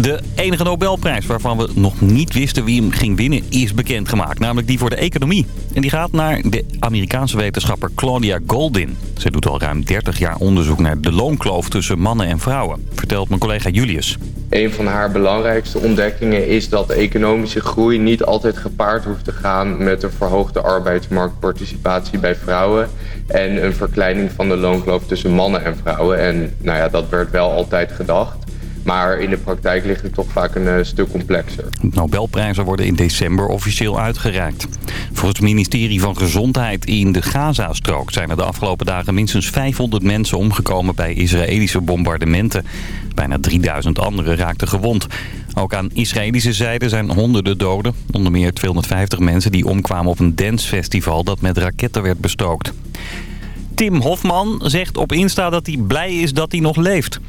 De enige Nobelprijs waarvan we nog niet wisten wie hem ging winnen is bekendgemaakt. Namelijk die voor de economie. En die gaat naar de Amerikaanse wetenschapper Claudia Goldin. Ze doet al ruim 30 jaar onderzoek naar de loonkloof tussen mannen en vrouwen. Vertelt mijn collega Julius. Een van haar belangrijkste ontdekkingen is dat economische groei niet altijd gepaard hoeft te gaan met een verhoogde arbeidsmarktparticipatie bij vrouwen en een verkleining van de loonkloof tussen mannen en vrouwen. En nou ja, dat werd wel altijd gedacht. Maar in de praktijk ligt het toch vaak een uh, stuk complexer. Nobelprijzen worden in december officieel uitgereikt. Volgens het ministerie van Gezondheid in de Gaza-strook... zijn er de afgelopen dagen minstens 500 mensen omgekomen bij Israëlische bombardementen. Bijna 3000 anderen raakten gewond. Ook aan Israëlische zijde zijn honderden doden. Onder meer 250 mensen die omkwamen op een dancefestival dat met raketten werd bestookt. Tim Hofman zegt op Insta dat hij blij is dat hij nog leeft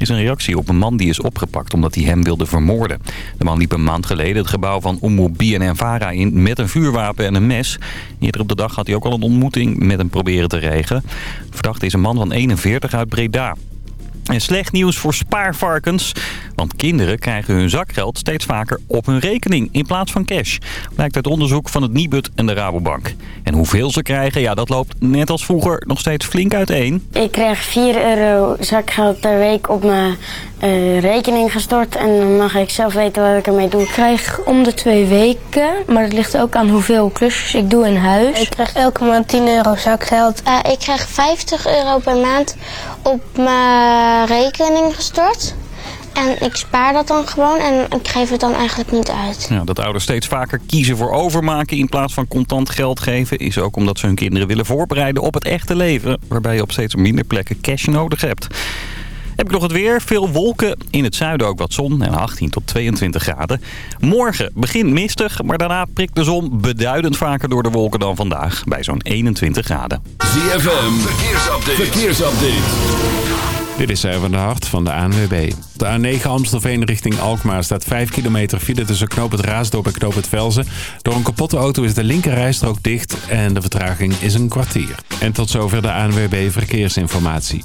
is een reactie op een man die is opgepakt omdat hij hem wilde vermoorden. De man liep een maand geleden het gebouw van Ummu BNNVARA in met een vuurwapen en een mes. Eerder op de dag had hij ook al een ontmoeting met hem proberen te regelen. Verdachte is een man van 41 uit Breda. En slecht nieuws voor spaarvarkens. Want kinderen krijgen hun zakgeld steeds vaker op hun rekening in plaats van cash. Blijkt uit onderzoek van het Nibud en de Rabobank. En hoeveel ze krijgen, ja, dat loopt net als vroeger nog steeds flink uiteen. Ik krijg 4 euro zakgeld per week op mijn uh, rekening gestort. En dan mag ik zelf weten wat ik ermee doe. Ik krijg om de twee weken. Maar het ligt ook aan hoeveel klusjes ik doe in huis. Ik krijg elke maand 10 euro zakgeld. Uh, ik krijg 50 euro per maand op mijn rekening gestort. En ik spaar dat dan gewoon en ik geef het dan eigenlijk niet uit. Ja, dat ouders steeds vaker kiezen voor overmaken in plaats van contant geld geven... is ook omdat ze hun kinderen willen voorbereiden op het echte leven... waarbij je op steeds minder plekken cash nodig hebt. Heb ik nog het weer. Veel wolken. In het zuiden ook wat zon. En 18 tot 22 graden. Morgen begint mistig. Maar daarna prikt de zon beduidend vaker door de wolken dan vandaag. Bij zo'n 21 graden. ZFM. Verkeersupdate. Verkeersupdate. Dit is Erwin de Hart van de ANWB. De A9 Amstelveen richting Alkmaar staat 5 kilometer file tussen Knoop het Raasdorp en Knoop het Velzen. Door een kapotte auto is de linkerrijstrook dicht en de vertraging is een kwartier. En tot zover de ANWB Verkeersinformatie.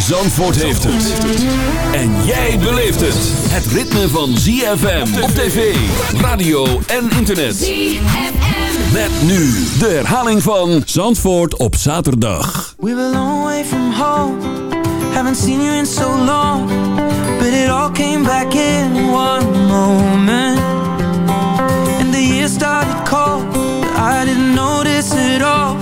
Zandvoort heeft het. En jij beleeft het. Het ritme van ZFM op tv, radio en internet. ZFM. Met nu de herhaling van Zandvoort op zaterdag. We were long way from home. Haven't seen you in so long. But it all came back in one moment. And the year started cold. But I didn't notice it all.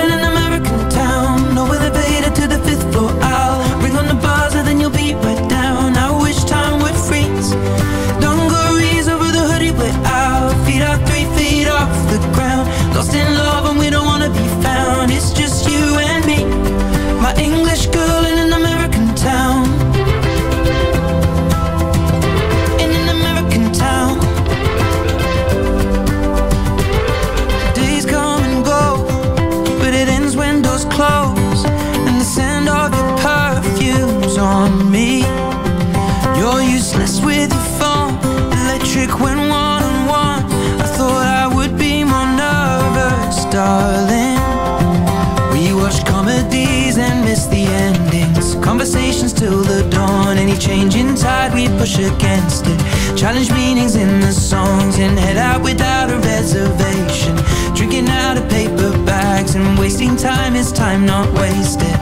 push against it. Challenge meanings in the songs And head out without a reservation. Drinking out of paper bags And wasting time is time not wasted.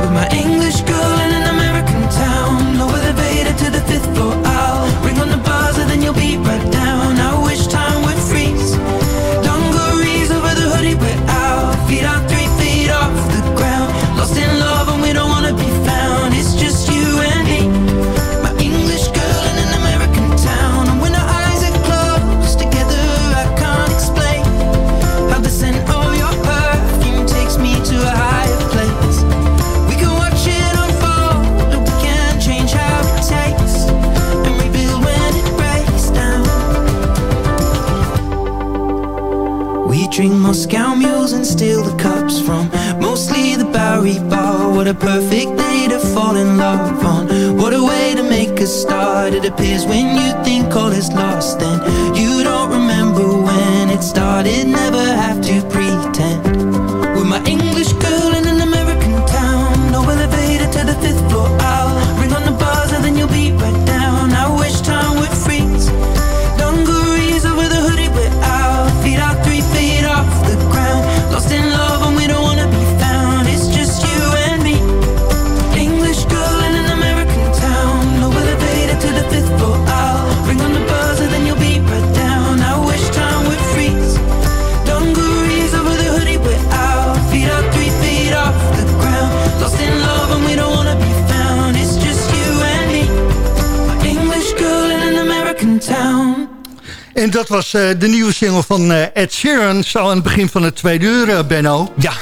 With my English girl and steal the cups from mostly the Bowery Bar. What a perfect day to fall in love on. What a way to make a start. It appears when you think all is lost Then you don't remember when it started. Never have to pretend. With my English En dat was eh, de nieuwe single van eh, Ed Sheeran. Zo aan het begin van het tweede uur, eh, Benno. Ja.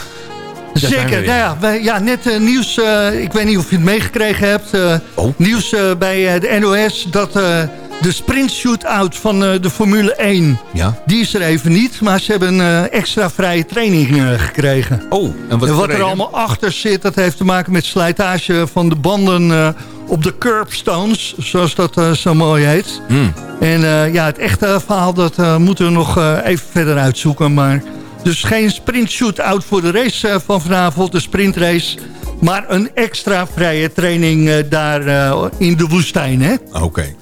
Zeker. Nou ja, wij- ja, net nieuws. ik weet niet of je het meegekregen hebt. Oh. Nieuws bij de NOS dat de sprint shootout van de Formule 1... Ja. die is er even niet, maar ze hebben een extra vrije training gekregen. Oh, en wat, en wat er allemaal achter zit, dat heeft te maken met slijtage van de banden op de curbstones, zoals dat eh, zo mooi heet. Hmm. En eh, ja, het echte verhaal, dat eh, moeten we nog even verder uitzoeken. Maar dus geen sprint shootout voor de race van vanavond, de sprintrace. Maar een extra vrije training daar in de woestijn, hè? Oké.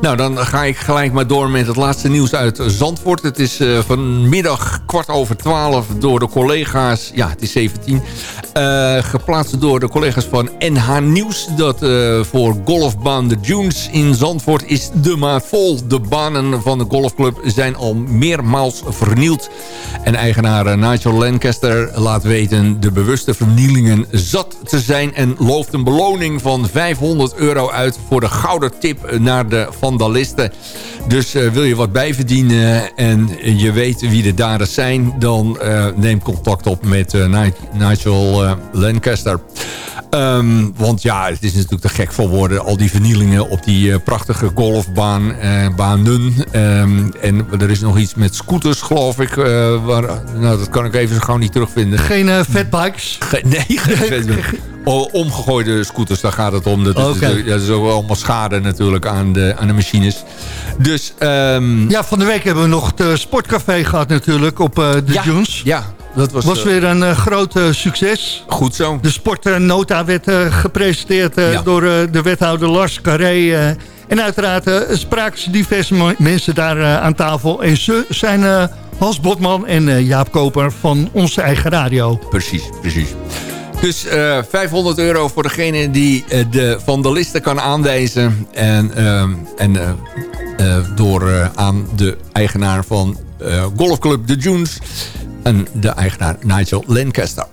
Nou, dan ga ik gelijk maar door met het laatste nieuws uit Zandvoort. Het is eh, vanmiddag kwart over twaalf door de collega's... Ja, het is 17. eh, geplaatst door de collega's van NH Nieuws. Dat eh, voor golfbaan de Dunes in Zandvoort is de maat vol. De banen van de golfclub zijn al meermaals vernield. En eigenaar Nigel Lancaster laat weten de bewuste vernielingen zat te zijn... en looft een beloning van 500 euro uit voor de gouden tip naar de Dus eh, wil je wat bijverdienen en je weet wie de daders zijn... dan eh, neem contact op met eh, Ni- Nigel Lancaster. Ehm, want ja, het is natuurlijk te gek voor woorden. Al die vernielingen op die eh, prachtige golfbaan, eh, banen. Ehm, en er is nog iets met scooters, geloof ik. eh, waar, nou, dat kan ik even zo gauw niet terugvinden. Geen fatbikes. Ge- nee, geen O- omgegooide scooters, daar gaat het om. Dat is, dat ook allemaal schade natuurlijk aan de, aan de machines. Dus, ehm, Ja, van de week hebben we nog het sportcafé gehad natuurlijk op de ja, Dunes. ja, dat was, was eh, weer een eh, groot eh, succes. goed zo. De sportnota werd gepresenteerd Ja. door de wethouder Lars Carré. en uiteraard eh, spraken ze diverse mensen daar aan tafel. En ze zijn Hans Botman en Jaap Koper van onze eigen radio. Precies, precies. Dus eh 500 euro voor degene die eh, de vandalisten kan aanwijzen. En, en door aan de eigenaar van golfclub The Dunes. En de eigenaar Nigel Lancaster.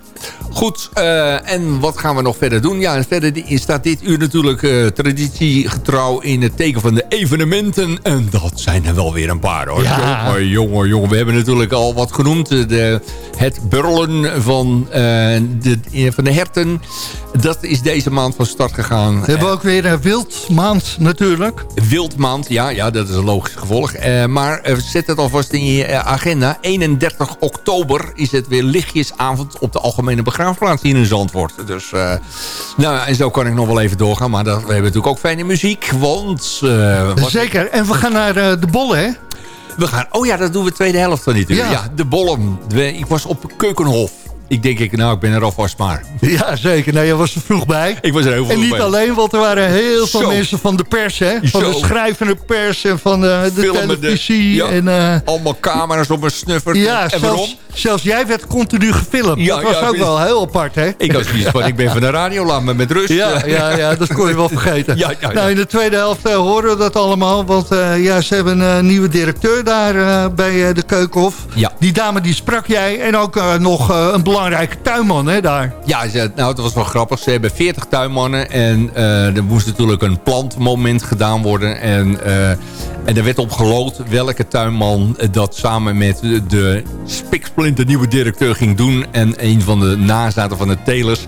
Goed, eh, en wat gaan we nog verder doen? Ja, en verder staat dit uur natuurlijk eh, traditiegetrouw in het teken van de evenementen. En dat zijn er wel weer een paar hoor. Ja. Jongen, jongen, jongen. We hebben natuurlijk al wat genoemd. De, het burlen van, eh, de, van de herten. Dat is deze maand van start gegaan. We hebben ook weer een wildmaand natuurlijk. Wildmaand, ja, ja, dat is een logisch gevolg. Maar zet het alvast in je agenda. 31 oktober is het weer lichtjesavond op de Algemene Begraafplaats hier in Zandvoort. Dus, eh, nou, en zo kan ik nog wel even doorgaan. Maar dat, we hebben natuurlijk ook fijne muziek, want... eh, wat- Zeker. En we gaan naar eh, de bollen, hè? we gaan, oh ja, dat doen we de tweede helft dit uur. Ja. Ja, de bollen. Ik was op Keukenhof. Ik denk, ik, nou, ik ben er alvast maar. Ja, zeker. Nou, je was er vroeg bij. Ik was er heel veel En niet bij. alleen, want er waren heel veel Zo. mensen van de pers, hè? Van Zo. de schrijvende pers en van eh, de televisie. ja. En, eh, Allemaal camera's op mijn snuffer. ja, en waarom? zelfs, zelfs jij werd continu gefilmd. Ja, dat was ja, ook wel heel apart, hè? Ik had zoiets van, ik ben van de radio, laat me met rust. Ja, ja, ja, dat kon je wel vergeten. Nou, in de tweede helft eh, horen we dat allemaal. Want ja, ze hebben een nieuwe directeur daar bij de Keukenhof. Die dame die sprak jij. En ook nog een belangrijke tuinman hè, daar. Ja, nou, het was wel grappig. Ze hebben 40 tuinmannen en uh, er moest natuurlijk een plantmoment gedaan worden. En, uh, en er werd op geloot welke tuinman dat samen met de spiksplinter nieuwe directeur ging doen. En een van de nazaten van de telers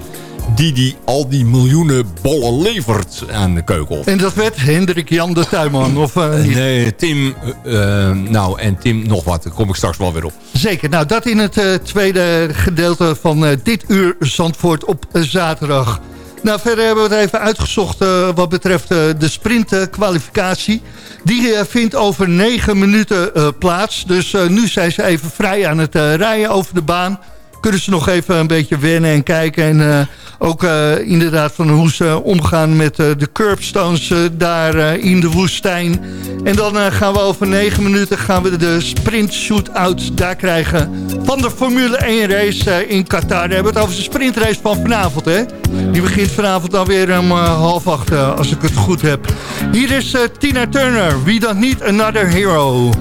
die die al die miljoenen bollen levert aan de keuken. En dat werd Hendrik Jan de Tuinman? Of, uh, nee, Tim, uh, nou en Tim nog wat. Daar kom ik straks wel weer op. Zeker, nou dat in het uh, tweede gedeelte van dit uur Zandvoort op zaterdag. Nou, verder hebben we het even uitgezocht wat betreft de sprintkwalificatie. Die vindt over negen minuten plaats. Dus nu zijn ze even vrij aan het rijden over de baan kunnen ze nog even een beetje wennen en kijken. En uh, ook uh, inderdaad van hoe ze omgaan met uh, de curbstones daar in de woestijn. En dan gaan we over negen minuten gaan we de sprint shootout daar krijgen van de Formule 1 race in Qatar. Daar hebben we het over de sprintrace van vanavond. Hè? Die begint vanavond alweer om half acht als ik het goed heb. Hier is Tina Turner, We Don't Need Another Hero.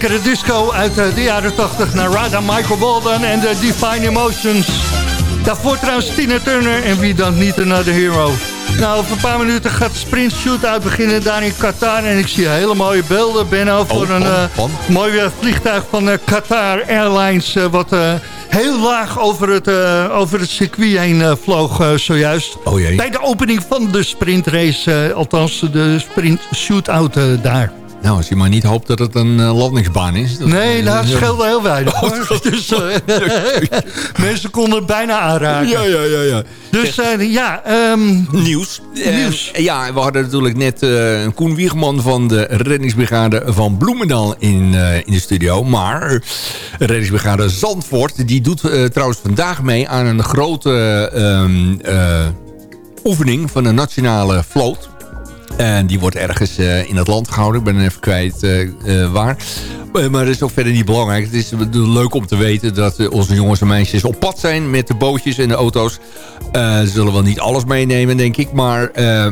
Lekkere disco uit eh, de jaren 80 naar Rada Michael Walden en de Divine Emotions. Daarvoor trouwens Tina Turner en wie dan niet Another Hero. Nou, over een paar minuten gaat de sprint shootout beginnen daar in Qatar. En ik zie hele mooie beelden, Benno, voor Oh, een van- eh, van? mooi eh, vliegtuig van eh, Qatar Airlines... wat heel laag over het, over het circuit heen vloog zojuist. Oh jee. Bij de opening van de sprintrace, althans de sprint shootout daar. Nou, als je maar niet hoopt dat het een eh, landingsbaan is. Dat- Nee, nou, het Ja. scheelde heel weinig. hoor. Dus, eh, mensen konden het bijna aanraken. Ja, ja, ja, ja. Dus eh, ja, ehm, Nieuws. Eh, Nieuws. ja, we hadden natuurlijk net eh Koen Wiegman van de reddingsbrigade van Bloemendaal in, eh, in de studio. Maar reddingsbrigade Zandvoort, die doet eh, trouwens vandaag mee aan een grote ehm, eh, oefening van de nationale vloot. En die wordt ergens eh, in het land gehouden. Ik ben even kwijt eh, eh, waar. Maar dat is ook verder niet belangrijk. Het is leuk om te weten dat onze jongens en meisjes op pad zijn... met de bootjes en de auto's. Ze zullen wel niet alles meenemen, denk ik. Maar,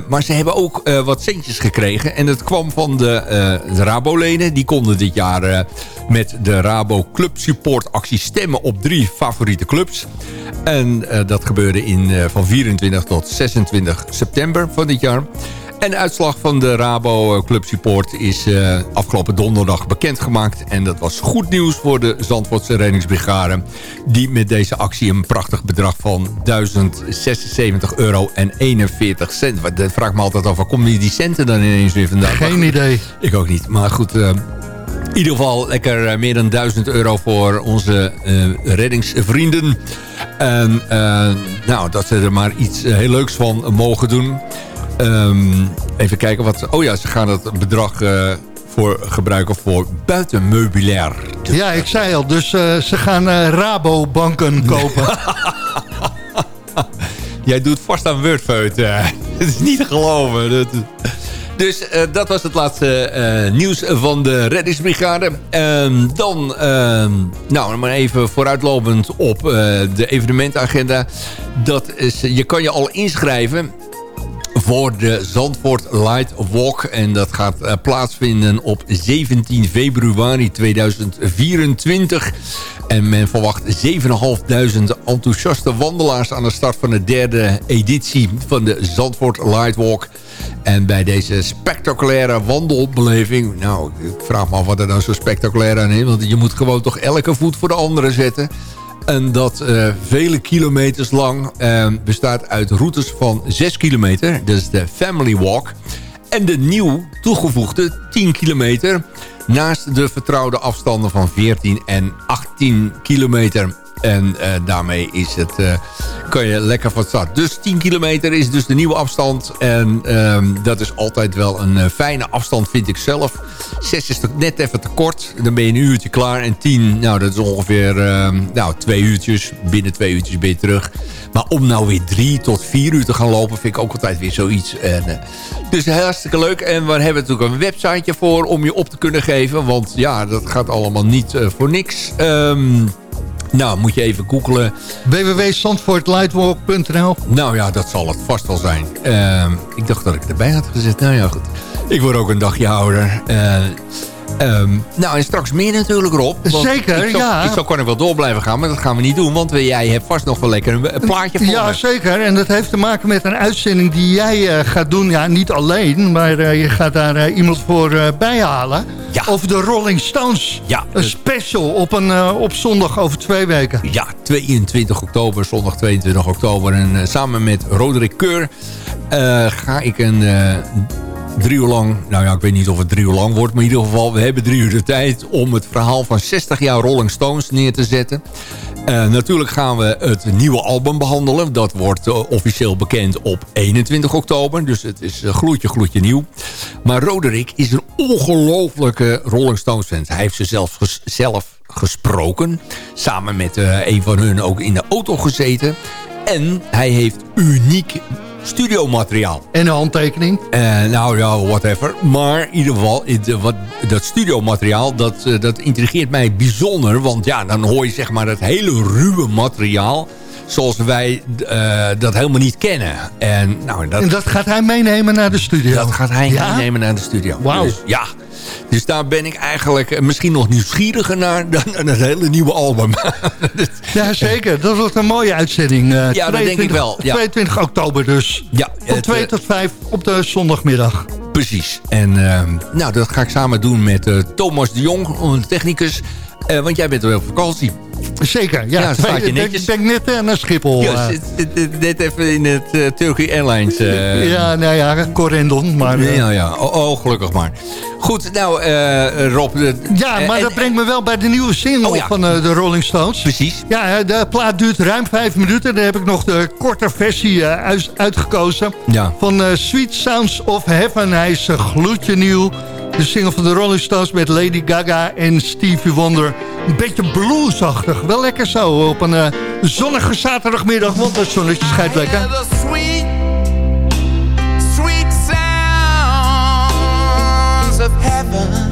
maar ze hebben ook wat centjes gekregen. En dat kwam van de, de Rabo-leden. Die konden dit jaar met de Rabo Club Support actie stemmen op drie favoriete clubs. En dat gebeurde in, van 24 tot 26 september van dit jaar. En de uitslag van de Rabo eh, Club Support is eh, afgelopen donderdag bekendgemaakt. En dat was goed nieuws voor de Zandvoortse reddingsbrigade. Die met deze actie een prachtig bedrag van 1076 euro en 41 cent. Wat- Dat vraag me altijd af, waar komen die centen dan ineens weer vandaan? geen idee. Ik ook niet. Maar goed, eh, in ieder geval lekker meer dan 1000 euro voor onze reddingsvrienden. En nou, dat ze er maar iets heel leuks van mogen doen. Ehm, even kijken wat... Oh ja, ze gaan het bedrag eh, voor gebruiken voor buitenmeubilair. Ja, ik zei al, dus eh, ze gaan eh, Rabobanken kopen. Jij doet vast aan Wordfeut. Het is niet te geloven. Dus dat was het laatste nieuws van de reddingsbrigade. Ehm, dan, ehm, nou, maar even vooruitlopend op de evenementagenda. Dat is, je kan je al inschrijven voor de Zandvoort Light Walk. En dat gaat eh, plaatsvinden op 17 februari 2024. En men verwacht 7.500 enthousiaste wandelaars... aan de start van de derde editie van de Zandvoort Light Walk. En bij deze spectaculaire wandelbeleving... nou, ik vraag me af wat er dan zo spectaculair aan is... want je moet gewoon toch elke voet voor de andere zetten... En dat eh, vele kilometers lang eh, bestaat uit routes van 6 kilometer. Dat is de Family Walk. En de nieuw toegevoegde 10 kilometer. Naast de vertrouwde afstanden van 14 en 18 kilometer. En eh, daarmee is het, eh, kan je lekker van start. Dus 10 kilometer is dus de nieuwe afstand. En ehm, dat is altijd wel een eh, fijne afstand, vind ik zelf. 6 is net even te kort. Dan ben je een uurtje klaar. En 10, nou, dat is ongeveer ehm, nou, twee uurtjes. Binnen twee uurtjes ben je terug. Maar om nou weer drie tot vier uur te gaan lopen... vind ik ook altijd weer zoiets. En, dus hartstikke leuk. En we hebben natuurlijk een websiteje voor om je op te kunnen geven. Want ja, dat gaat allemaal niet voor niks. Ehm, nou, moet je even googlen. www.zandvoortlightwalk.nl Nou ja, dat zal het vast wel zijn. Ehm, ik dacht dat ik erbij had gezet. Nou ja, goed. Ik word ook een dagje ouder. Eh, ehm, nou, en straks meer natuurlijk, Rob. Zeker, ik ja. Ik zou kan ik wel door blijven gaan, maar dat gaan we niet doen. Want jij hebt vast nog wel lekker een, plaatje voor Ja, me. zeker. En dat heeft te maken met een uitzending die jij eh, gaat doen. Ja, niet alleen, maar eh, je gaat daar eh, iemand voor bijhalen. Ja. Over de Rolling Stones. Ja, Een dus- special op, een, op zondag over twee weken. Ja, 22 oktober, zondag 22 oktober. En samen met Roderick Keur ga ik een drie uur lang... Nou ja, ik weet niet of het drie uur lang wordt. Maar in ieder geval, we hebben drie uur de tijd... om het verhaal van 60 jaar Rolling Stones neer te zetten. Eh, natuurlijk gaan we het nieuwe album behandelen. Dat wordt eh, officieel bekend op 21 oktober. Dus het is uh, gloedje, gloedje nieuw. Maar Roderick is een ongelofelijke Rolling Stones fan. Hij heeft ze zelf, zelf gesproken. Samen met een van hun ook in de auto gezeten. En hij heeft uniek studiomateriaal. En een handtekening? Uh, nou ja, whatever. Maar in ieder geval, het, wat, dat studiomateriaal, dat, uh, dat intrigeert mij bijzonder. Want ja, dan hoor je zeg maar het hele ruwe materiaal zoals wij uh, dat helemaal niet kennen. En, nou, dat, en dat gaat hij meenemen naar de studio? Dat gaat hij ja? meenemen naar de studio. Wauw. Dus, ja. Dus daar ben ik eigenlijk eh, misschien nog nieuwsgieriger naar dan een hele nieuwe album. ja, zeker. Dat wordt een mooie uitzending. Uh, ja, 22, dat denk ik wel. Ja. 22 oktober dus. Ja, Van 2 tot 5 op de zondagmiddag. Precies. En uh, nou, dat ga ik samen doen met uh, Thomas de Jong, onze technicus. Uh, want jij bent weer op vakantie. Zeker, ja. ja staat je netjes. Ik ben net uh, naar Schiphol. Ja, net even in het uh, Turkey Airlines. Ja, nou ja, Corendon. Maar, ja, ja. Oh, oh, gelukkig maar. Goed, nou Rob. ja, maar dat brengt me wel bij de nieuwe single oh, ja. van de Rolling Stones. Precies. Ja, de plaat duurt ruim vijf minuten. Daar heb ik nog de korte versie uitgekozen. Ja. Van Sweet Sounds of Heaven. Hij is gloedje nieuw. De single van de Rolling Stones met Lady Gaga en Stevie Wonder. Een beetje bluesachtig. Wel lekker zo op een uh, zonnige zaterdagmiddag, want het zonnetje schijnt lekker. Heaven.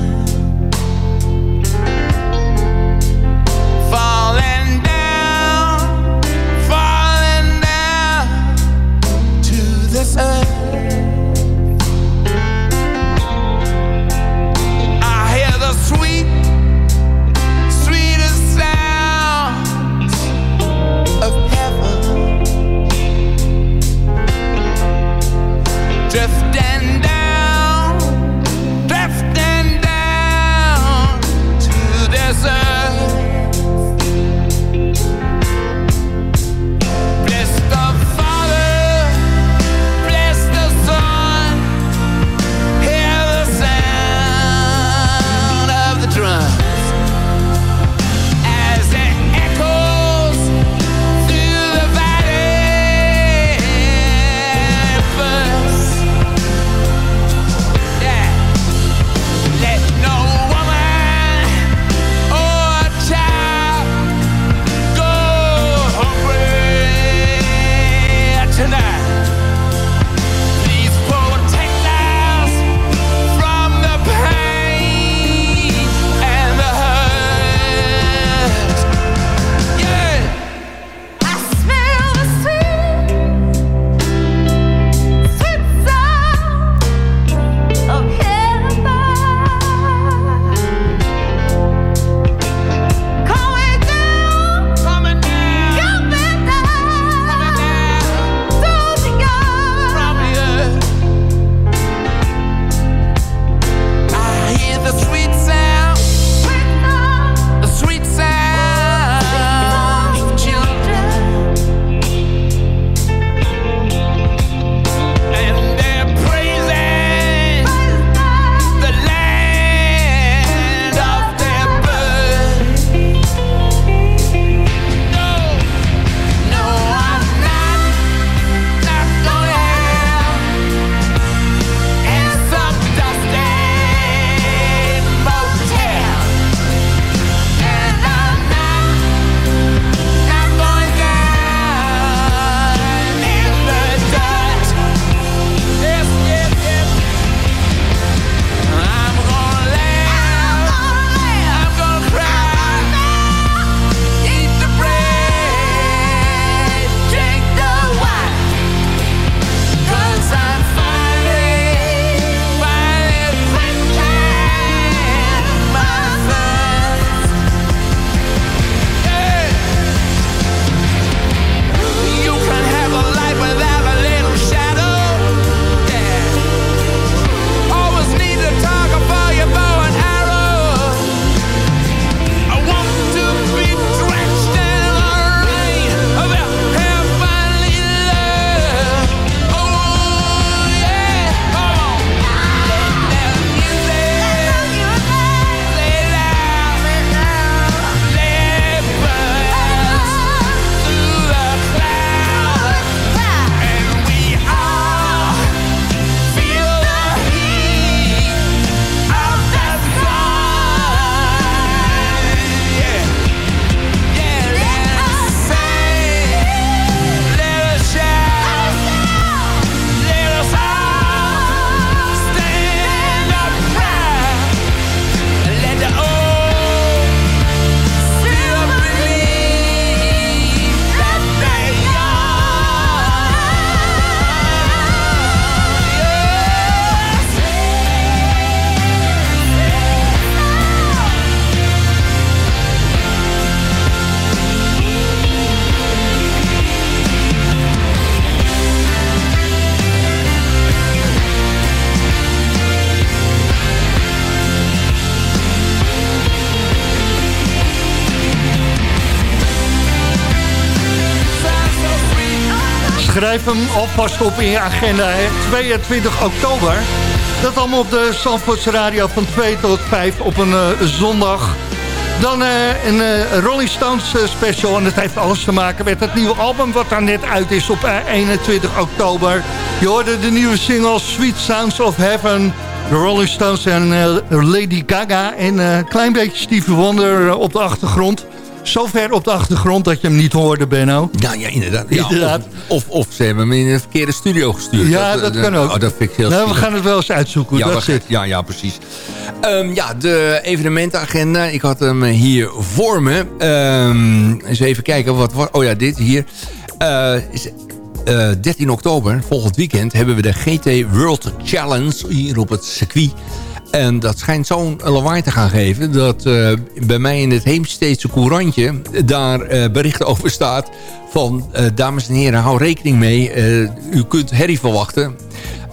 Schrijf hem alvast op in je agenda. Hè. 22 oktober. Dat allemaal op de Zandvoortse Radio van 2 tot 5 op een uh, zondag. Dan uh, een uh, Rolling Stones special. En dat heeft alles te maken met het nieuwe album wat daar net uit is op 21 oktober. Je hoorde de nieuwe single Sweet Sounds of Heaven... De Rolling Stones en Lady Gaga en een klein beetje Stevie Wonder op de achtergrond zo ver op de achtergrond dat je hem niet hoorde, Benno. Ja, ja inderdaad. Ja, Of, of, ze hebben hem in een verkeerde studio gestuurd. Ja, dat, kan ook. Oh, dat vind ik heel nou, We gaan het wel eens uitzoeken ja, dat zit. Ja, ja, precies. Um, ja, de evenementenagenda. Ik had hem hier voor me. Um, eens even kijken. Wat, wat, oh ja, dit hier. Uh, is, uh, 13 oktober, volgend weekend, hebben we de GT World Challenge hier op het circuit. En dat schijnt zo'n lawaai te gaan geven... dat uh, bij mij in het Heemsteedse courantje... daar uh, berichten over staat van... Uh, dames en heren, hou rekening mee. u kunt herrie verwachten.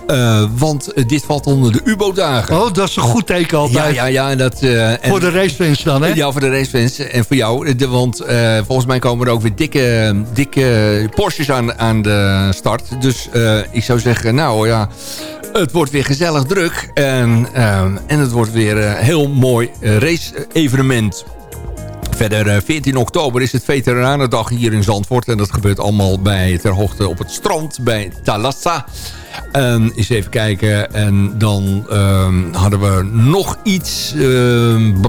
Uh, want dit valt onder de UBO-dagen. Oh, dat is een goed teken altijd. Ja, ja, ja. Dat, uh, en, voor de racefans dan, hè? Ja, voor de racefans. En voor jou. De, want uh, volgens mij komen er ook weer dikke, dikke Porsches aan, aan de start. Dus ik zou zeggen, nou ja... Het wordt weer gezellig druk. En, en het wordt weer een heel mooi race-evenement. Verder 14 oktober is het Veteranendag hier in Zandvoort. En dat gebeurt allemaal bij, ter hoogte op het strand bij Talassa. En eens even kijken. En dan um, hadden we nog iets... Um,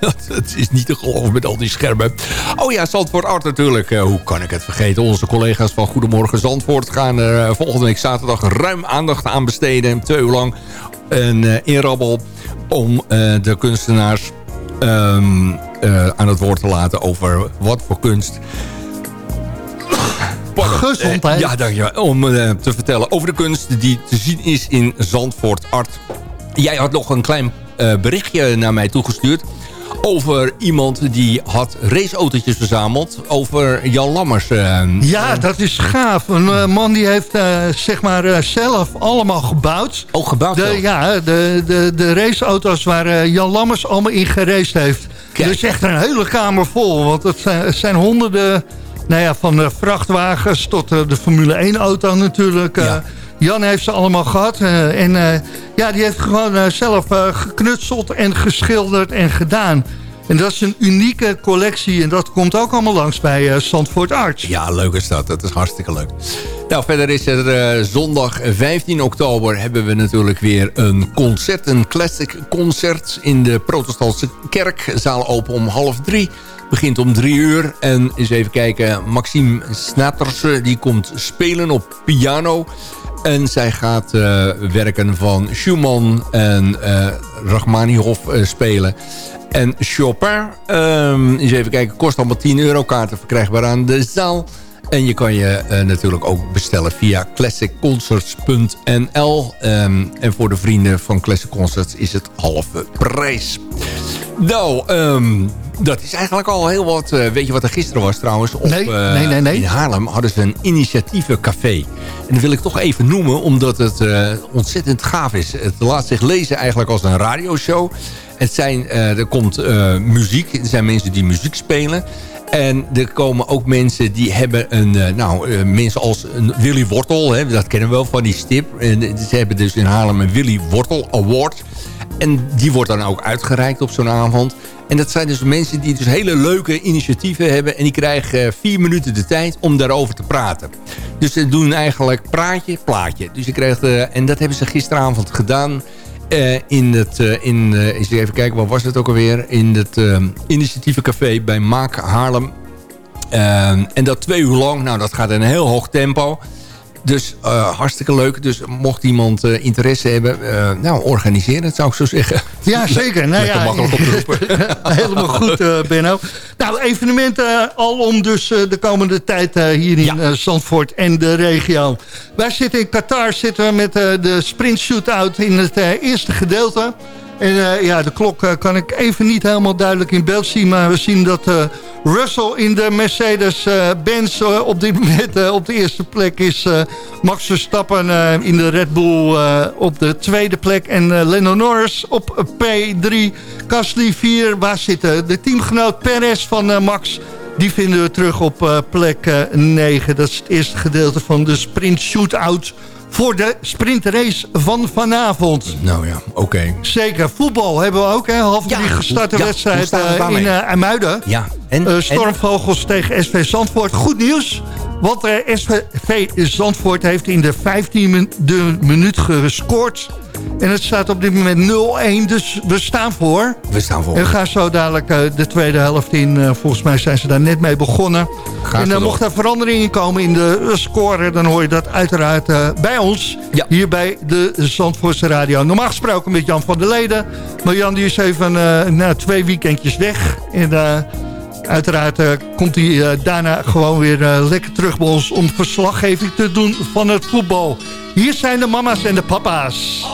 het is niet te geloven met al die schermen. Oh ja, Zandvoort Art natuurlijk. Uh, hoe kan ik het vergeten? Onze collega's van Goedemorgen Zandvoort gaan er uh, volgende week zaterdag ruim aandacht aan besteden. Twee uur lang. En uh, inrabbel om de kunstenaars um, aan het woord te laten over wat voor kunst Gezondheid. ja, dankjewel. Om uh, te vertellen over de kunst die te zien is in Zandvoort Art. Jij had nog een klein uh, berichtje naar mij toegestuurd over iemand die had raceautootjes verzameld. Over Jan Lammers. Uh, ja, dat is gaaf. Een uh, man die heeft uh, zeg maar zelf allemaal gebouwd. Ook oh, gebouwd de, Ja, de, de, de raceauto's waar Jan Lammers allemaal in geraced heeft. Kijk. Dus echt een hele kamer vol. Want het zijn, het zijn honderden nou ja, van de vrachtwagens tot de Formule 1-auto natuurlijk. Ja. Jan heeft ze allemaal gehad. Uh, en uh, ja, die heeft gewoon uh, zelf geknutseld en geschilderd en gedaan. En dat is een unieke collectie. En dat komt ook allemaal langs bij Zandvoort Arts. Ja, leuk is dat. Dat is hartstikke leuk. Nou, verder is er zondag 15 oktober... hebben we natuurlijk weer een concert. Een classic concert in de protestantse kerk. Zaal open om half drie begint om drie uur. En eens even kijken, Maxime Snaterse die komt spelen op piano. En zij gaat uh, werken van Schumann en uh, spelen. En Chopin, um, eens even kijken, kost allemaal 10 euro kaarten verkrijgbaar aan de zaal. En je kan je uh, natuurlijk ook bestellen via classicconcerts.nl. Um, en voor de vrienden van Classic Concerts is het halve prijs. Nou, um, dat is eigenlijk al heel wat... Uh, weet je wat er gisteren was trouwens? Op, nee, uh, nee, nee, nee, In Haarlem hadden ze een initiatievencafé. En dat wil ik toch even noemen, omdat het uh, ontzettend gaaf is. Het laat zich lezen eigenlijk als een radioshow. Het zijn, er komt muziek, er zijn mensen die muziek spelen. En er komen ook mensen die hebben een... nou, mensen als een Willy Wortel, hè, dat kennen we wel van die stip. En ze hebben dus in Haarlem een Willy Wortel Award... En die wordt dan ook uitgereikt op zo'n avond. En dat zijn dus mensen die dus hele leuke initiatieven hebben. En die krijgen eh, vier minuten de tijd om daarover te praten. Dus ze doen eigenlijk praatje, plaatje. Dus je krijgt, en dat hebben ze gisteravond gedaan. Uh, in het, uh, in, eens even kijken, wat was het ook alweer? In het initiatievencafé bij Maak Haarlem. en dat twee uur lang, nou dat gaat in een heel hoog tempo. Dus uh, hartstikke leuk. Dus mocht iemand uh, interesse hebben, uh, nou, organiseer het, zou ik zo zeggen. Ja, zeker. Nou, ja, makkelijk. Helemaal goed, Benno. Nou, evenementen al om dus de komende tijd hier in ja. Zandvoort en de regio. Wij zitten in Qatar zitten we met de sprint shootout in het eerste gedeelte. En uh, ja, de klok uh, kan ik even niet helemaal duidelijk in beeld zien. Maar we zien dat uh, Russell in de Mercedes-Benz op dit moment op de eerste plek is. Max Verstappen in de Red Bull op de tweede plek. En Lennon Norris op P3. Gasly 4. Waar zitten de teamgenoot Perez van Max Die vinden we terug op plek 9. Dat is het eerste gedeelte van de sprint shootout voor de sprintrace van vanavond. Nou ja, oké. Zeker. Voetbal hebben we ook, hè? Half drie ja, gestarte ja, wedstrijd uh, in uh. Ja. En, uh, Stormvogels en... tegen SV Zandvoort. Goed nieuws. Want uh, SV Zandvoort heeft in de 15e minuut gescoord. En het staat op dit moment 0-1, dus we staan voor. We staan voor. En we gaan zo dadelijk uh, de tweede helft in. Uh, volgens mij zijn ze daar net mee begonnen. Gaat en dan mocht er veranderingen komen in de score... dan hoor je dat uiteraard bij ons. Ja. Hier bij de Zandvoortse Radio. Normaal gesproken met Jan van der Leden. Maar Jan die is even na twee weekendjes weg. En Uiteraard uh, komt hij uh, daarna gewoon weer uh, lekker terug bij ons... om verslaggeving te doen van het voetbal. Hier zijn de mama's en de papa's.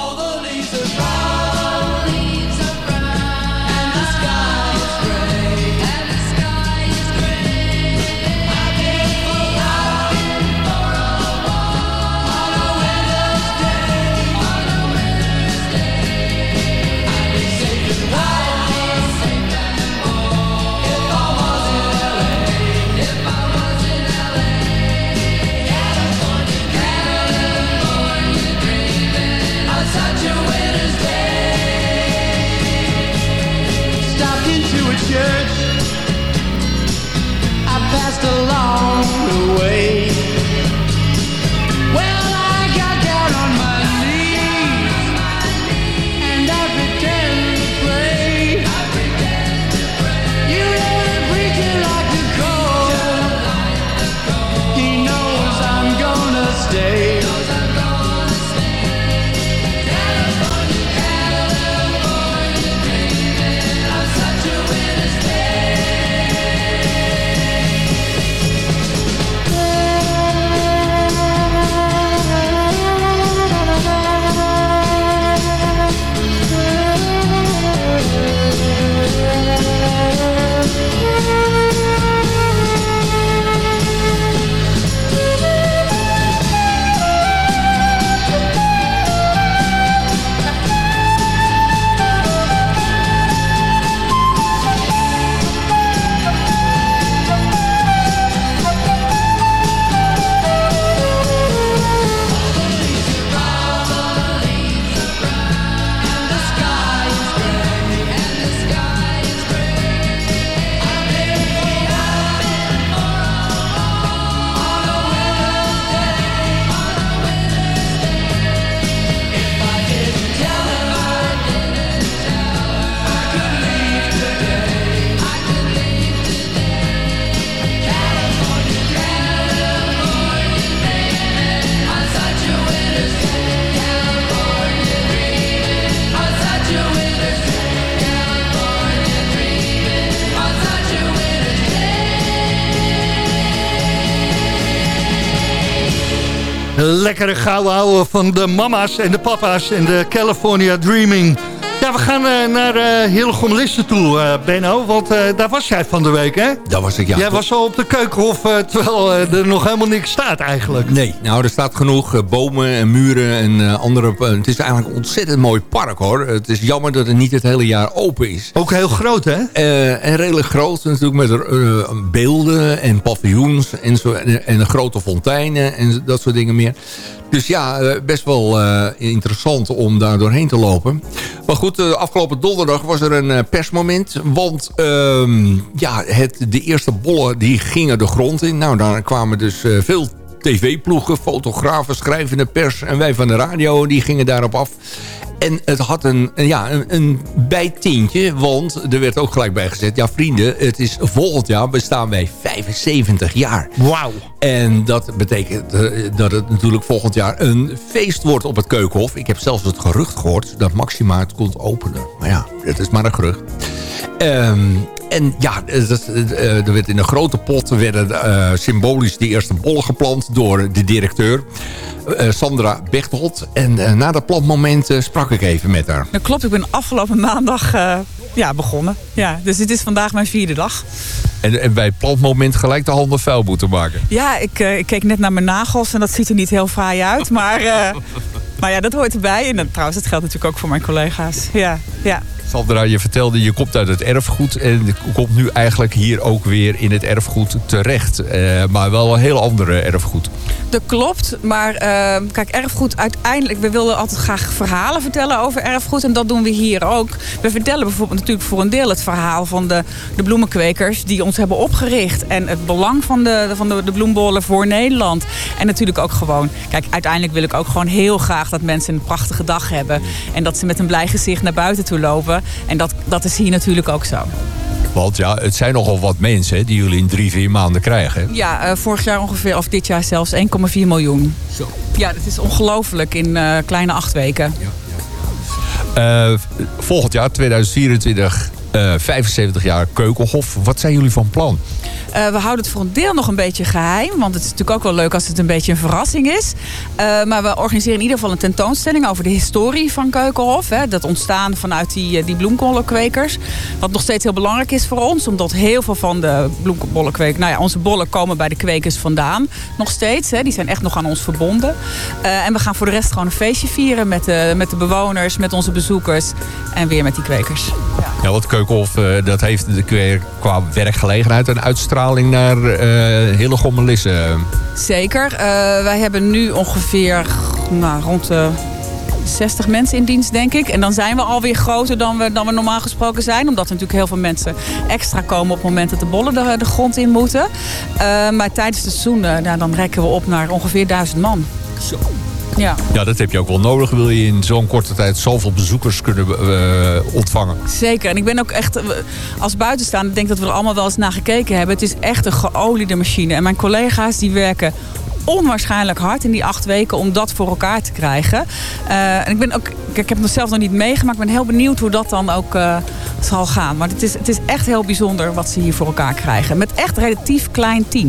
the law. Lekkere houden van de mama's en de papa's en de California Dreaming. Ja, we gaan uh, naar uh, Hillegom Listen toe, uh, Benno. Want daar was jij van de week, hè? Daar was ik, ja. Jij was al op de Keukenhof, terwijl er nog helemaal niks staat eigenlijk. Nee, nou, er staat genoeg bomen en muren en andere... het is eigenlijk een ontzettend mooi park, hoor. Het is jammer dat het niet het hele jaar open is. Ook heel groot, hè? en redelijk groot, natuurlijk, met beelden en paviljoens en, zo, en, en grote fonteinen en dat soort dingen meer. Dus ja, eh, best wel uh, interessant om daar doorheen te lopen. Maar goed, uh, afgelopen donderdag was er een persmoment. Want uh, ja, het, de eerste bollen die gingen de grond in. Nou, daar kwamen dus veel tv-ploegen, fotografen, schrijvende pers... en wij van de radio, die gingen daarop af. En het had een, ja, een, een bijtintje, want er werd ook gelijk bij gezet... ja vrienden, het is volgend jaar bestaan wij 75 jaar. Wauw. En dat betekent eh, dat het natuurlijk volgend jaar een feest wordt op het Keukenhof. Ik heb zelfs het gerucht gehoord dat Maxima het komt openen. Maar ja, het is maar een gerucht. Um, en ja, dat, eh, er werd in een grote pot werden uh, symbolisch die eerste bollen geplant door de directeur. Uh, Sandra Bechtold. En na dat plantmoment sprak ik even met haar. Dat klopt, ik ben afgelopen maandag ja, begonnen. Ja, dus dit is vandaag mijn vierde dag. En, en bij het plantmoment gelijk de handen vuil moeten maken? Ja, ik, ik, keek net naar mijn nagels en dat ziet er niet heel fraai uit. Maar, maar ja, dat hoort erbij. En trouwens, dat geldt natuurlijk ook voor mijn collega's. Ja, ja. Sandra, je vertelde, je komt uit het erfgoed en komt nu eigenlijk hier ook weer in het erfgoed terecht. Uh, maar wel een heel andere erfgoed. Dat klopt, maar uh, kijk, erfgoed uiteindelijk, we willen altijd graag verhalen vertellen over erfgoed en dat doen we hier ook. We vertellen bijvoorbeeld natuurlijk voor een deel het verhaal van de, de bloemenkwekers die ons hebben opgericht en het belang van de, van de, de bloembollen voor Nederland. En natuurlijk ook gewoon, kijk, uiteindelijk wil ik ook gewoon heel graag dat mensen een prachtige dag hebben en dat ze met een blij gezicht naar buiten toe lopen. En dat, dat is hier natuurlijk ook zo. Want ja, het zijn nogal wat mensen die jullie in drie, vier maanden krijgen. Ja, uh, vorig jaar ongeveer, of dit jaar zelfs 1,4 miljoen. Zo. Ja, dat is ongelooflijk in uh, kleine acht weken. Ja, ja, ja. Uh, volgend jaar, 2024, 75 jaar Keukenhof. Wat zijn jullie van plan? Uh, we houden het voor een deel nog een beetje geheim. Want het is natuurlijk ook wel leuk als het een beetje een verrassing is. Uh, maar we organiseren in ieder geval een tentoonstelling over de historie van Keukenhof. Hè, dat ontstaan vanuit die, die bloembollenkwekers. Wat nog steeds heel belangrijk is voor ons. Omdat heel veel van de. Nou ja, onze bollen komen bij de kwekers vandaan. Nog steeds. Hè, die zijn echt nog aan ons verbonden. En we gaan voor de rest gewoon een feestje vieren. Met de, met de bewoners, met onze bezoekers. En weer met die kwekers. Ja, want Keukenhof dat heeft qua werkgelegenheid een uitstraling naar uh, Hillegom en Lisse. Zeker. Uh, wij hebben nu ongeveer nou, rond de 60 mensen in dienst, denk ik. En dan zijn we alweer groter dan we, dan we normaal gesproken zijn. Omdat er natuurlijk heel veel mensen extra komen op het moment dat de bollen de, de grond in moeten. Uh, maar tijdens het seizoen, nou, dan rekken we op naar ongeveer 1000 man. Zo. Ja. ja, dat heb je ook wel nodig. Wil je in zo'n korte tijd zoveel bezoekers kunnen uh, ontvangen? Zeker. En ik ben ook echt, als buitenstaander, denk dat we er allemaal wel eens naar gekeken hebben. Het is echt een geoliede machine. En mijn collega's die werken onwaarschijnlijk hard in die acht weken om dat voor elkaar te krijgen. Uh, en ik ben ook, ik heb het zelf nog niet meegemaakt. Ik ben heel benieuwd hoe dat dan ook uh, zal gaan. Maar het is, het is echt heel bijzonder wat ze hier voor elkaar krijgen. Met echt relatief klein team.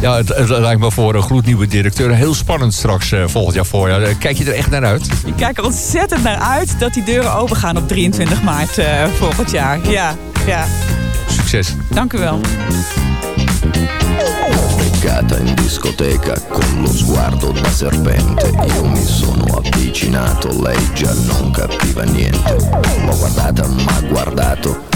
Ja, het, het, lijkt me voor een gloednieuwe directeur heel spannend straks uh, volgend jaar voorjaar. Uh, kijk je er echt naar uit? Ik kijk er ontzettend naar uit dat die deuren open gaan op 23 maart uh, volgend jaar. Ja, ja. Succes. Dank u wel. beccata in discoteca con lo sguardo da serpente. Io mi sono avvicinato, lei già non capiva niente. L'ho guardata, ma guardato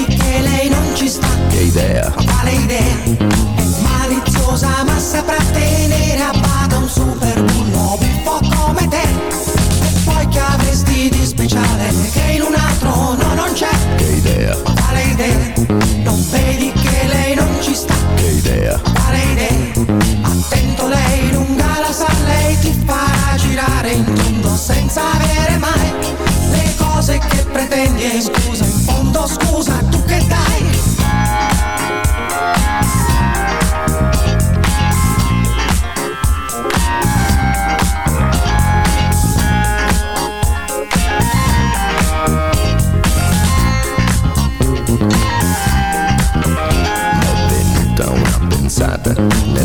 Che idea. Quale idea? È maliziosa ma saprà tenere a bada un super bullo buffo come te. E poi che avresti di speciale? Che in un altro no non c'è. Che idea. Quale idea? Non vedi che lei non ci sta. Che idea. Quale idea? Attento lei lunga la sa lei ti farà girare in tondo senza avere mai le cose che pretendi. E scusa in fondo scusa tu che dai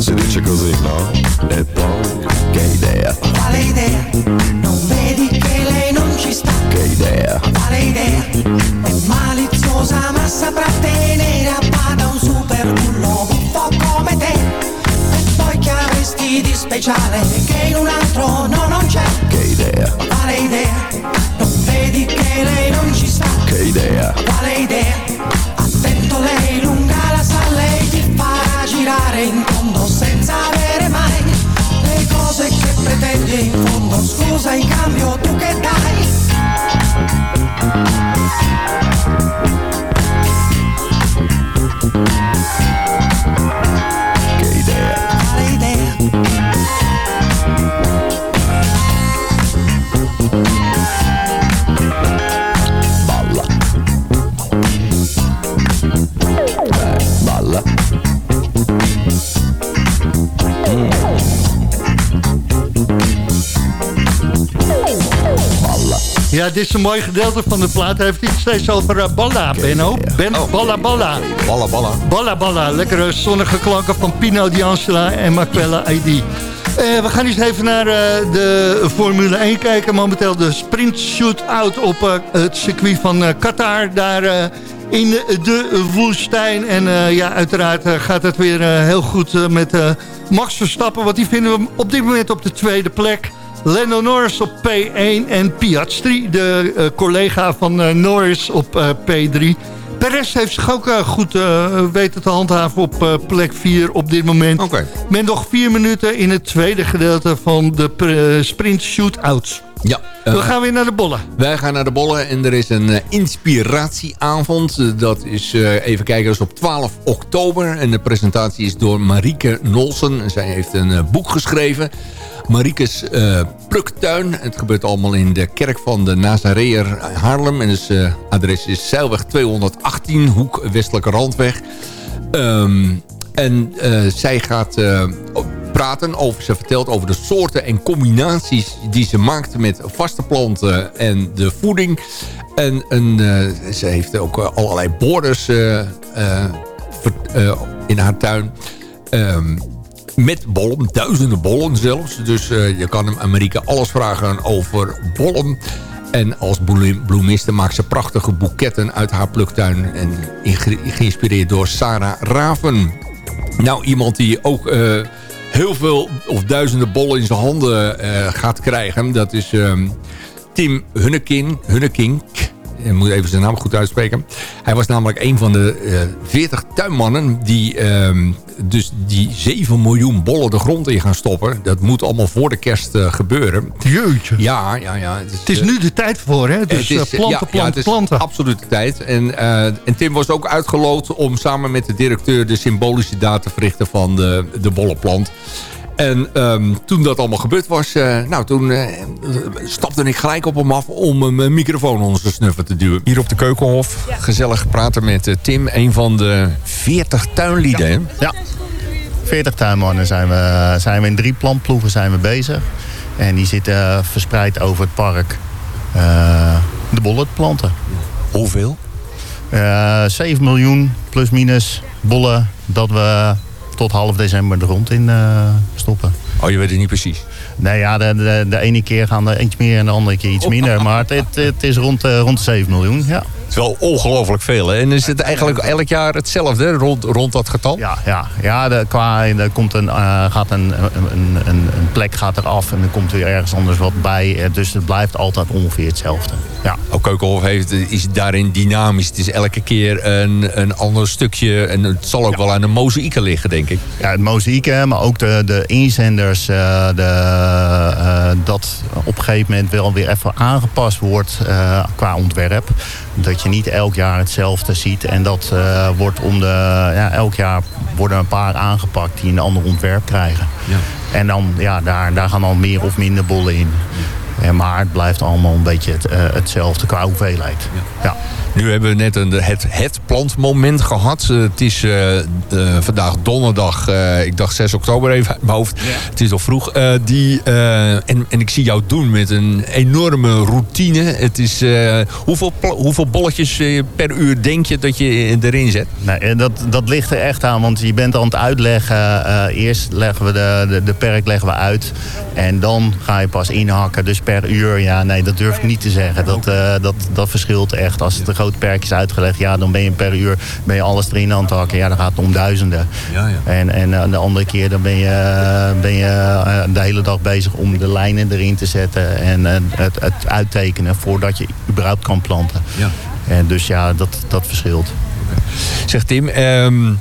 si dice così, no? E poi, che idea? Quale idea? Non vedi che lei non ci sta Che idea? Quale idea? È maliziosa ma saprà tenere a bada un super bullo buffo come te E poi che avresti di speciale che in un altro no non c'è Che idea? Quale idea? Non vedi che lei non ci sta Che idea? Quale idea? Attento lei lunga la sa lei ti farà girare in te llevo excusa y cambio, ¿tú qué tal? Ja, dit is een mooi gedeelte van de plaat. Hij heeft het steeds over uh, Balla, Benno. Ben, Balla Balla. Balla Balla. Balla Balla. Lekkere zonnige klanken van Pino D'Angela en Marquella ID. Eh, we gaan eens even naar eh, de Formule 1 kijken. Momenteel de sprint shootout op eh, het circuit van eh, Qatar. Daar eh, in de woestijn. En eh, ja, uiteraard eh, gaat het weer eh, heel goed eh, met eh, Max Verstappen. Want die vinden we op dit moment op de tweede plek. Lando Norris op P1 en Piastri, de eh, collega van eh, Norris op eh, P3. Perez heeft zich ook goed weten te handhaven op plek 4 op dit moment. Oké. Met nog vier minuten in het tweede gedeelte van de sprint shootouts. Ja. We gaan weer naar de bollen. Wij gaan naar de bollen en er is een inspiratieavond. Dat is, even kijken, dat is op 12 oktober. En de presentatie is door Marieke Nolsen. Zij heeft een boek geschreven. Mariekes eh, Pluktuin. Het gebeurt allemaal in de kerk van de Nazareër Haarlem. En het eh, adres is Zeilweg 218, hoek Westelijke Randweg. Ehm, en eh, zij gaat praten over, ze vertelt over de soorten en combinaties die ze maakt met vaste planten en de voeding. En ze heeft ook allerlei borders in haar tuin. Ehm, met bollen, duizenden bollen zelfs. Dus eh, je kan hem Amerika alles vragen over bollen. En als bloem- bloemiste maakt ze prachtige boeketten uit haar pluktuin. En geïnspireerd door Sarah Raven. Nou, iemand die ook eh, heel veel of duizenden bollen in zijn handen eh, gaat krijgen. Dat is ehm, Tim Hunneking. Hunneking. Ik moet even zijn naam goed uitspreken. Hij was namelijk een van de eh 40 tuinmannen die ehm, dus die 7 miljoen bollen de grond in gaan stoppen. Dat moet allemaal voor de kerst eh, gebeuren. Jeetje. Ja, ja, ja. Het is nu de tijd voor, hè? Dus het eh, is, planten, planten, ja, het is planten. absoluut de tijd. En, eh, en Tim was ook uitgeloot om samen met de directeur... de symbolische daad te verrichten van de, de bollenplant. En ehm, toen dat allemaal gebeurd was... eh, nou, toen eh, stapte ik gelijk op hem af om hem een microfoon onder zijn snuffen te duwen. Hier op de Keukenhof. Gezellig praten met eh, Tim, een van de 40 tuinlieden. Ja, 40 tuinmannen zijn we, zijn we in drie plantploegen zijn we bezig. En die zitten verspreid over het park eh, de bollen te planten. Hoeveel? Eh 7 miljoen plus minus bollen dat we tot half december de grond in eh, stoppen. Oh, je weet het niet precies. Nee, ja, de, de, de ene keer gaan er iets meer en de andere keer iets minder. Maar het, het, het is rond, eh, rond de 7 miljoen, ja. Is wel ongelooflijk veel. Hè? En is het eigenlijk elk jaar hetzelfde rond, rond dat getal? Ja, ja, ja de, qua, er komt een, eh, gaat een, een, een, een plek gaat eraf en er komt weer ergens anders wat bij. Eh, Dus het blijft altijd ongeveer hetzelfde. Ja. Ook Keukenhof heeft, is daarin dynamisch. Het is elke keer een, een ander stukje. En het zal ook wel aan de mozaïeken liggen, denk ik. Ja, het mozaïeken, maar ook de, de inzenders, eh, de, eh, dat op een gegeven moment wel weer even aangepast wordt eh, qua ontwerp. Dat je niet elk jaar hetzelfde ziet. En dat eh, wordt om de, ja, elk jaar worden een paar aangepakt die een ander ontwerp krijgen. Ja. En dan, ja, daar, daar gaan dan meer of minder bollen in. Ja, maar het blijft allemaal een beetje het, eh, hetzelfde qua hoeveelheid. Ja. Nu hebben we net een, het, het plantmoment gehad. Eh, het is eh, eh, vandaag donderdag, ik dacht 6 oktober even uit mijn hoofd. Het is al vroeg. Die, en, en ik zie jou doen met een enorme routine. Het is, hoeveel, hoeveel bolletjes per uur denk je dat je erin zet? En dat, dat ligt er echt aan, want je bent aan het uitleggen. eerst leggen we de, de, de perk leggen we uit. En dan ga je pas inhakken. Dus per uur, ja, nee, dat durf ik niet te zeggen. Dat, dat, dat verschilt echt. Als het een groot perk is uitgelegd, ja, dan ben je per uur ben je alles erin aan het hakken. Ja, dan gaat het om duizenden. Ja, ja. En, en eh, de andere keer dan ben je, ben je eh, de hele dag bezig om de lijnen erin te zetten. En eh, het, het uittekenen voordat je überhaupt kan planten. Ja. En dus ja, dat, dat verschilt. Zegt Tim. ehm,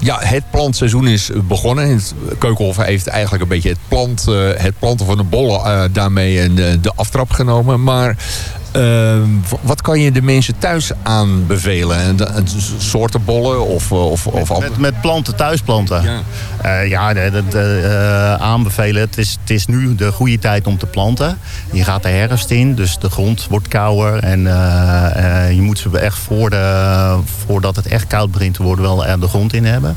ja, het plantseizoen is begonnen. Keukenhof heeft eigenlijk een beetje het, plant, eh, het planten van de bollen eh, daarmee een, eh, de aftrap genomen. Maar Ehm, wat kan je de mensen thuis aanbevelen? En en soorten bollen of, eh, of, of Met, met planten, thuisplanten. Ja, ja de, de- de, eh, aanbevelen. Het is, het is nu de goede tijd om te planten. Je gaat de herfst in, dus de grond wordt kouder. En eh, eh, je moet ze echt voor de, voordat het echt koud begint te worden wel er de grond in hebben.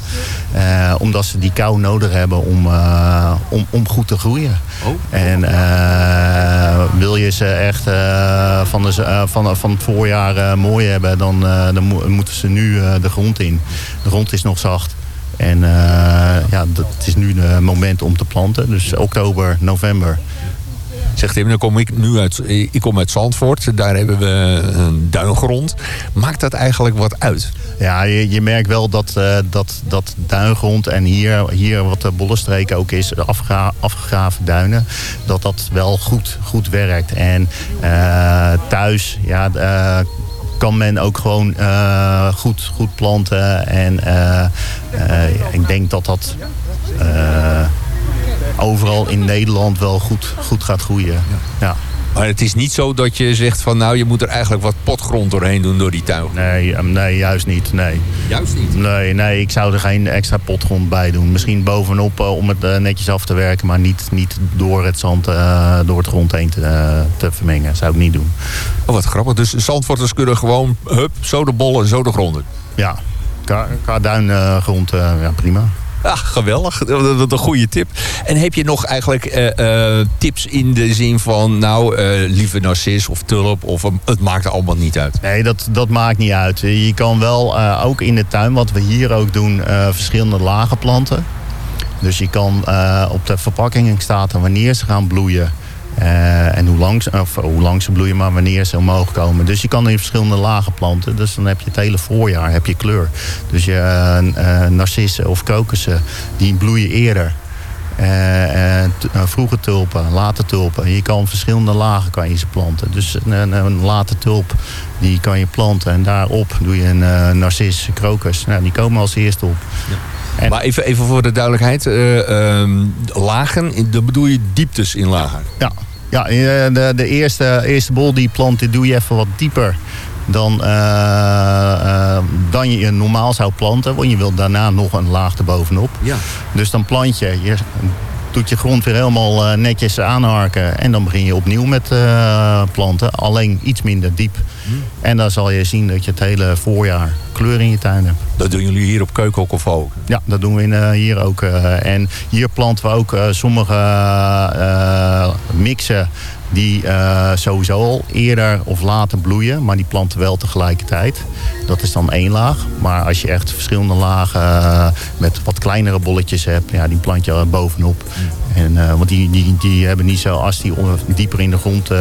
Eh, omdat ze die kou nodig hebben om, eh, om, om goed te groeien. En eh, wil je ze echt eh, van, de, eh, van, van het voorjaar eh, mooi hebben, dan, eh, dan mo- moeten ze nu eh, de grond in. De grond is nog zacht. En eh, ja, dat het is nu het moment om te planten. Dus oktober, november. Zegt Tim, dan kom ik nu uit, ik kom uit Zandvoort. Daar hebben we een duingrond. Maakt dat eigenlijk wat uit? Ja, je, je merkt wel dat, eh, dat, dat duingrond en hier, hier wat de bollenstreken ook is, de afgra- afgegraven duinen, dat dat wel goed, goed werkt. En eh, thuis, ja, eh, kan men ook gewoon goed, goed planten. En ik denk dat dat overal in Nederland wel goed, goed gaat groeien. Ja. Maar het is niet zo dat je zegt van nou, je moet er eigenlijk wat potgrond doorheen doen door die tuin. Nee, eh, nee juist niet. Nee. Juist niet? Nee, nee, ik zou er geen extra potgrond bij doen. Misschien bovenop eh, om het eh, netjes af te werken, maar niet, niet door het zand, eh, door het grond heen te, te vermengen. Zou ik niet doen. Oh, wat grappig. Dus Zandvoorters kunnen gewoon, hup, zo de bollen, zo de gronden. Ja, qua, qua duingrond, eh, ja, prima. Ja, geweldig. Is een goede tip. En heb je nog eigenlijk eh, eh, tips in de zin van... nou, eh, lieve narcis of tulp of het maakt allemaal niet uit? Nee, dat, dat maakt niet uit. Je kan wel ook in de tuin, wat we hier ook doen, verschillende lagen planten. Dus je kan op de verpakking staat er wanneer ze gaan bloeien. Eh, en hoe lang, ze, of hoe lang ze bloeien, maar wanneer ze omhoog komen. Dus je kan in verschillende lagen planten. Dus dan heb je het hele voorjaar heb je kleur. Dus je eh, eh, narcissen of krokussen, die bloeien eerder. Eh, eh, eh, vroege tulpen, late tulpen. Je kan verschillende lagen kan je ze planten. Dus een, een, late tulp die kan je planten. En daarop doe je een eh, narcis, krokus. Nou, die komen als eerste op. En- Maar even, even voor de duidelijkheid. eh, ehm, lagen, dan bedoel je dieptes in lagen? Ja, ja eh, de, de eerste, eerste bol die je plant, die doe je even wat dieper dan, eh, dan je normaal zou planten. Want je wilt daarna nog een laag erbovenop. Ja. Dus dan plant je, je doet je grond weer helemaal eh, netjes aanharken. En dan begin je opnieuw met eh, planten. Alleen iets minder diep. En dan zal je zien dat je het hele voorjaar kleur in je tuin hebt. Dat doen jullie hier op Keukenhof of ook? Ja, dat doen we in, eh, hier ook. en hier planten we ook sommige mixen die eh, sowieso al eerder of later bloeien. Maar die planten wel tegelijkertijd. Dat is dan één laag. Maar als je echt verschillende lagen eh, met wat kleinere bolletjes hebt, ja, die plant je bovenop. En, eh, want die, die, die hebben niet zo, als die dieper in de grond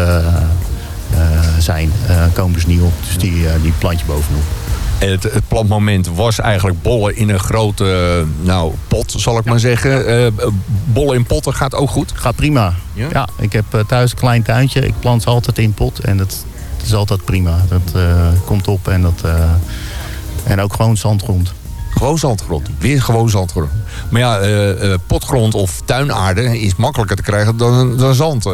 zijn, komen ze niet op. Dus die, die plant je bovenop. Het, het plantmoment was eigenlijk bollen in een grote eh, nou, pot, zal ik maar zeggen. Eh, bollen in potten gaat ook goed? Gaat prima. Ja, ik heb eh, thuis een klein tuintje. Ik plant ze altijd in pot en dat, dat is altijd prima. Dat komt op en, dat, en ook gewoon zandgrond. Gewoon zandgrond. Weer gewoon zandgrond. Maar ja, potgrond of tuinaarde is makkelijker te krijgen dan, dan zand.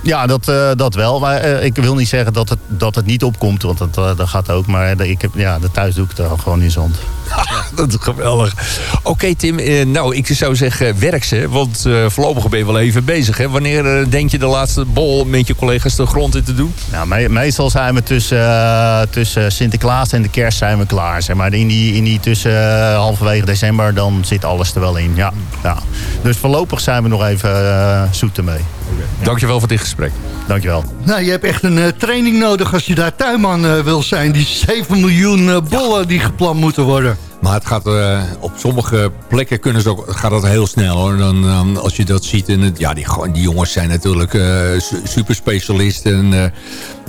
Ja, dat, eh, dat wel. Maar eh, ik wil niet zeggen dat het, dat het niet opkomt, want dat, eh, dat gaat ook. Maar ik heb, ja, thuis doe ik het gewoon in zand. dat is geweldig. Oké Tim, eh, nou ik zou zeggen werk ze. Want eh, voorlopig ben je wel even bezig. Hè? Wanneer eh, denk je de laatste bol met je collega's de grond in te doen? Nou, me- meestal zijn we tussen, tussen Sinterklaas en de kerst zijn we klaar. Zeg maar in die, in die tussen halverwege december, dan zit alles er wel in. Ja, ja. Dus voorlopig zijn we nog even zoet ermee. Dankjewel voor dit gesprek. Dankjewel. Nou, je hebt echt een training nodig als je daar tuinman wil zijn. Die 7 miljoen bollen die geplant moeten worden. Maar het gaat, eh, op sommige plekken kunnen ze ook, gaat dat heel snel hoor. Dan, dan als je dat ziet. En het, ja, die, die jongens zijn natuurlijk eh super specialisten. En, eh,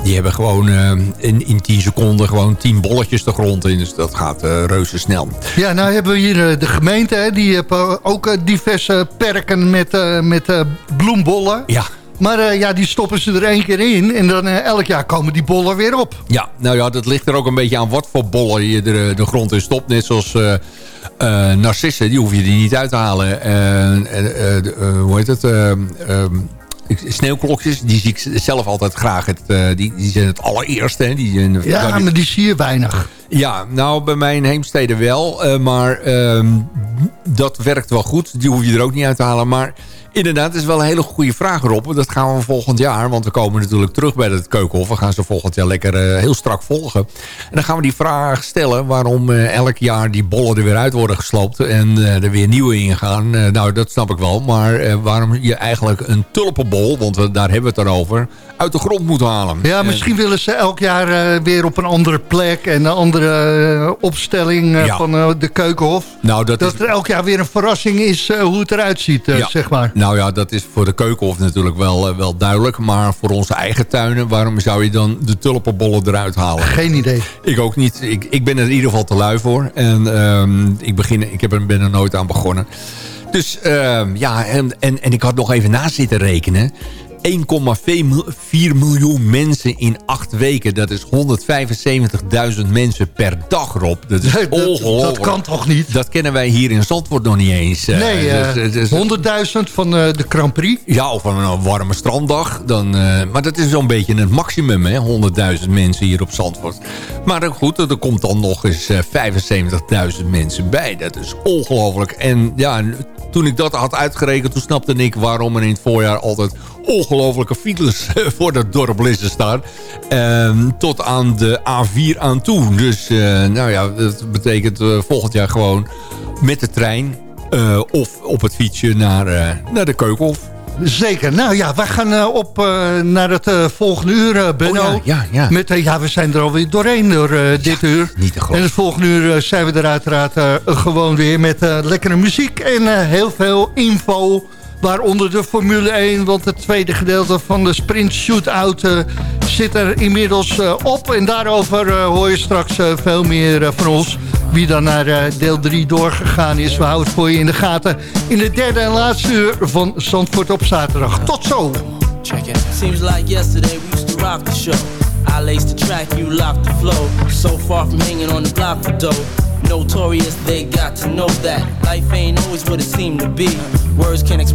die hebben gewoon in, in 10 seconden gewoon 10 bolletjes de grond in. Dus dat gaat reuze snel. Ja, nou hebben we hier de gemeente. Hè, die hebben ook diverse perken met, met bloembollen. Ja. Maar eh, ja, die stoppen ze er één keer in. En dan eh, elk jaar komen die bollen weer op. Ja, nou ja, dat ligt er ook een beetje aan wat voor bollen je er, eh, de grond in stopt. Net zoals narcissen, die hoef je er niet uit te halen. En, en, de, hoe heet het? Eh, ehm, sneeuwklokjes, die zie ik zelf altijd graag. Het, die, die zijn het allereerste. Hè? Die, zijn- Ja, maar die zie je weinig. ja, nou bij mijn heemstede wel. maar ehm, dat werkt wel goed. Die hoef je er ook niet uit te halen. Maar inderdaad, het is wel een hele goede vraag Rob. Dat gaan we volgend jaar. Want we komen natuurlijk terug bij het Keukenhof. We gaan ze volgend jaar lekker eh, heel strak volgen. En dan gaan we die vraag stellen. Waarom eh, elk jaar die bollen er weer uit worden gesloopt. En eh, er weer nieuwe in gaan. Nou, dat snap ik wel. Maar waarom je eigenlijk een tulpenbol. Want we, daar hebben we het over. Uit de grond moet halen. Ja, En- misschien willen ze elk jaar weer op een andere plek... en een andere opstelling Ja. van de Keukenhof. Nou, dat, Dat is... er elk jaar weer een verrassing is hoe het eruit ziet, Ja. zeg maar. Nou ja, dat is voor de keukenhof natuurlijk wel, eh, wel duidelijk. Maar voor onze eigen tuinen, waarom zou je dan de tulpenbollen eruit halen? Geen idee. Ik ook niet. Ik, ik ben er in ieder geval te lui voor. En ehm, ik, begin, ik heb er, ben er nooit aan begonnen. Dus ehm, ja, en, en, en ik had nog even na zitten rekenen. 1,4 miljoen mensen in acht weken. Dat is 175.000 mensen per dag, Rob. Dat is Dat- ongelooflijk. dat kan toch niet? Dat kennen wij hier in Zandvoort nog niet eens. eh. nee, eh, Dus- dus- 100.000 van eh, de Grand Prix. ja, of een eh, warme stranddag. Dan, eh, maar dat is zo'n beetje het maximum, hè? 100.000 mensen hier op Zandvoort. Maar eh, goed, er komt dan nog eens eh, 75.000 mensen bij. Dat is ongelooflijk. En ja, toen ik dat had uitgerekend, toen snapte ik waarom er in het voorjaar altijd ongelofelijke files voor dat dorp Lissen staan. Ehm, tot aan de A4 aan toe. Dus eh, nou ja, dat betekent eh, volgend jaar gewoon met de trein... eh, of op het fietsje naar, naar de Keukenhof. Zeker. Nou ja, wij gaan eh, op eh, naar het eh, volgende uur, Benno. Oh ja, ja, ja. Met, ja, we zijn er alweer doorheen door dit uur. Niet te En het volgende uur zijn we er uiteraard gewoon weer met lekkere muziek en heel veel info. Waaronder de Formule 1, want het tweede gedeelte van de sprint shootout eh, zit er inmiddels eh, op. En daarover eh, hoor je straks veel meer van ons. Wie dan naar deel 3 doorgegaan is. We houden het voor je in de gaten. In het derde en laatste uur van Zandvoort op zaterdag. Tot zo! Check it. Seems like yesterday we used to rock the show. I laced the track, you locked the flow. So far from hanging on the block for dough. Notorious, they got to know that life ain't always what it seemed to be. Words can't